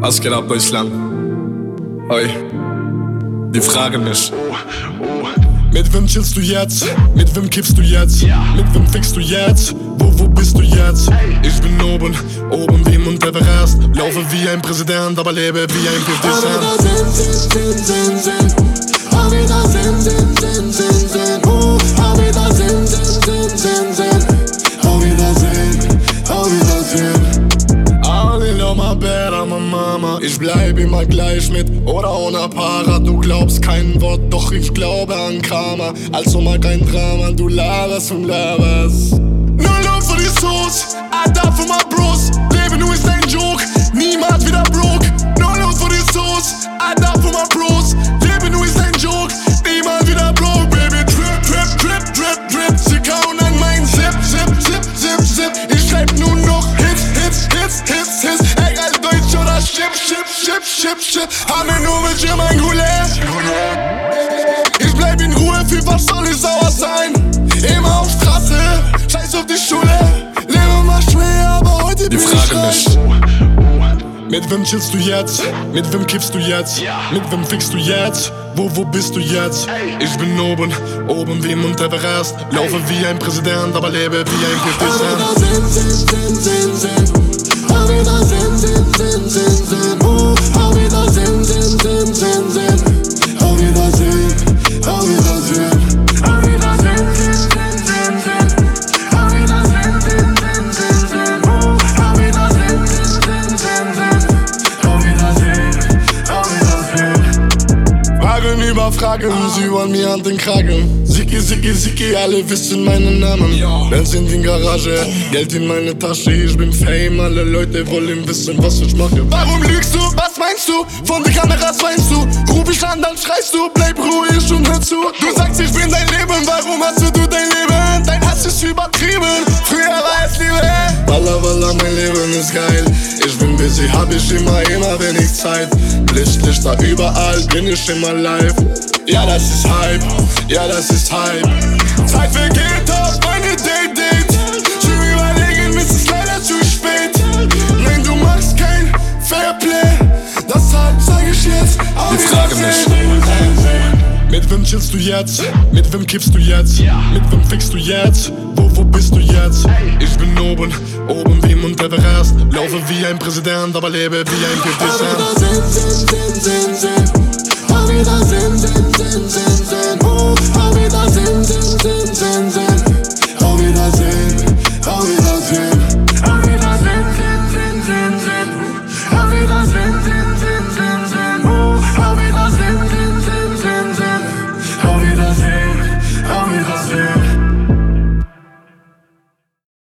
Was geht ab, Deutschland? Oi, die fragen mich. Mit wem chillst du jetzt? Mit wem kippst du jetzt? Mit wem fickst du jetzt? Wo, wo bist du jetzt? Ich bin oben, oben wie Mount Everest. Laufe wie ein Präsident, aber lebe wie ein 50 Cent. Bleib immer gleich mit oder ohne Para. Du glaubst kein Wort, doch ich glaube an Karma. Also mal kein Drama, du laberst und laberst. No love for die Sauce, I die for my bros. Leben nur Chip. Haben nur mit dir mein Goulet. Ich bleib in Ruhe, für was soll ich sauer sein? Immer auf Straße, scheiß auf die Schule. Lebe mal schwer, aber heute Die bin fragen ich reich. Mit wem chillst du jetzt? Mit wem kippst du jetzt? Mit wem fickst du jetzt? Wo, wo bist du jetzt? Ich bin oben, oben wie Mount Everest. Laufe wie ein Präsident, aber lebe wie ein 50 Über Fragen, sie wollen mir an den Kragen. Sicki, Sicki, Sicki, alle wissen meinen Namen. Benz in die Garage, Geld in meine Tasche, ich bin Fame, alle Leute wollen wissen, was ich mache. Warum lügst du? Was meinst du? Von den Kameras weinst du? Ruf ich an, dann schreist du, übertrieben, früher war es Liebe. Walla, walla, mein Leben ist geil. Ich bin busy, hab ich immer, immer wenig Zeit. Licht, Lichter überall, bin ich immer live. Ja, das ist Hype, ja, das ist Hype. Zeit vergeht auf meine Mit wem chillst du jetzt? Mit wem kippst du jetzt? Mit wem fickst du jetzt? Wo, wo bist du jetzt? Ich bin oben, oben wie Mount Everest. Laufe wie ein Präsident, aber lebe wie ein 50